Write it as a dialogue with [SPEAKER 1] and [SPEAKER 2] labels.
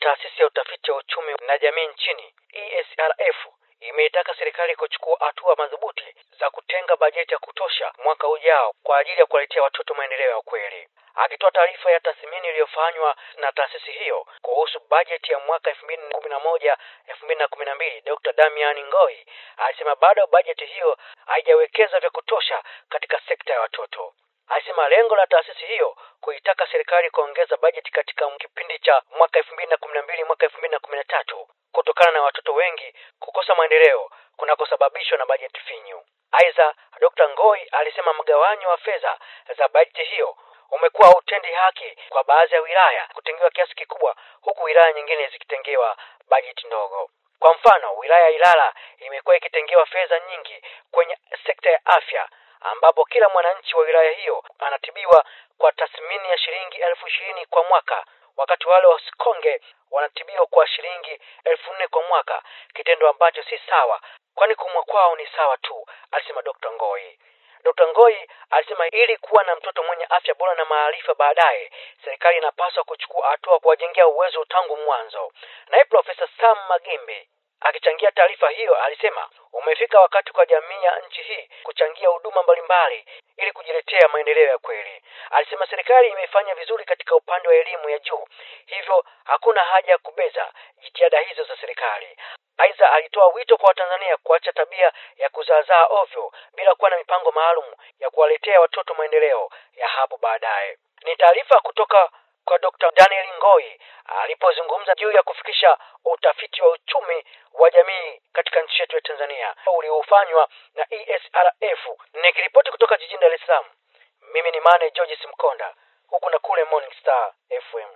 [SPEAKER 1] taasisi ya utafiti wa uchumi na jamii nchini ESRF imeitaka serikali kuchukua hatua madhubuti za kutenga bajeti ya kutosha mwaka ujao kwa ajili ya kuwaletea watoto maendeleo ya kweli. Akitoa taarifa ya tathmini iliyofanywa na taasisi hiyo kuhusu bajeti ya mwaka elfu mbili kumi na moja elfu mbili na kumi na mbili Dr. Damian Ngoi alisema bado bajeti hiyo haijawekeza vya kutosha katika sekta ya watoto. Alisema lengo la taasisi hiyo kuitaka serikali kuongeza bajeti katika kipindi cha mwaka elfu mbili na kumi na mbili mwaka elfu mbili na kumi na tatu kutokana na watoto wengi kukosa maendeleo kunakosababishwa na bajeti finyu. Aidha, Dr. Ngoi alisema mgawanyo wa fedha za bajeti hiyo umekuwa hautendi haki kwa baadhi ya wilaya kutengewa kiasi kikubwa huku wilaya nyingine zikitengewa bajeti ndogo. Kwa mfano, wilaya ya Ilala imekuwa ikitengewa fedha nyingi kwenye sekta ya afya ambapo kila mwananchi wa wilaya hiyo anatibiwa kwa tathmini ya shilingi elfu ishirini kwa mwaka wakati wale wa Sikonge wanatibiwa kwa shilingi elfu nne kwa mwaka, kitendo ambacho si sawa, kwani kumwa kwao ni sawa tu, alisema Dr. Ngoi. Dr. Ngoi alisema ili kuwa na mtoto mwenye afya bora na maarifa baadaye, serikali inapaswa kuchukua hatua kuwajengea uwezo tangu mwanzo. Naye Profesa Sam Magimbi akichangia taarifa hiyo alisema umefika wakati kwa jamii ya nchi hii kuchangia huduma mbalimbali ili kujiletea maendeleo ya kweli. Alisema serikali imefanya vizuri katika upande wa elimu ya juu, hivyo hakuna haja ya kubeza jitihada hizo za serikali. Aidha, alitoa wito kwa Watanzania kuacha tabia ya kuzaazaa ovyo bila kuwa na mipango maalum ya kuwaletea watoto maendeleo ya hapo baadaye. Ni taarifa kutoka kwa Dr. Daniel Ngoi alipozungumza juu ya kufikisha utafiti wa uchumi wa jamii katika nchi yetu ya Tanzania uliofanywa na ESRF. Nikiripoti kutoka jijini Dar es Salaam, mimi ni Mane George Simkonda, huku na kule Morning Star FM.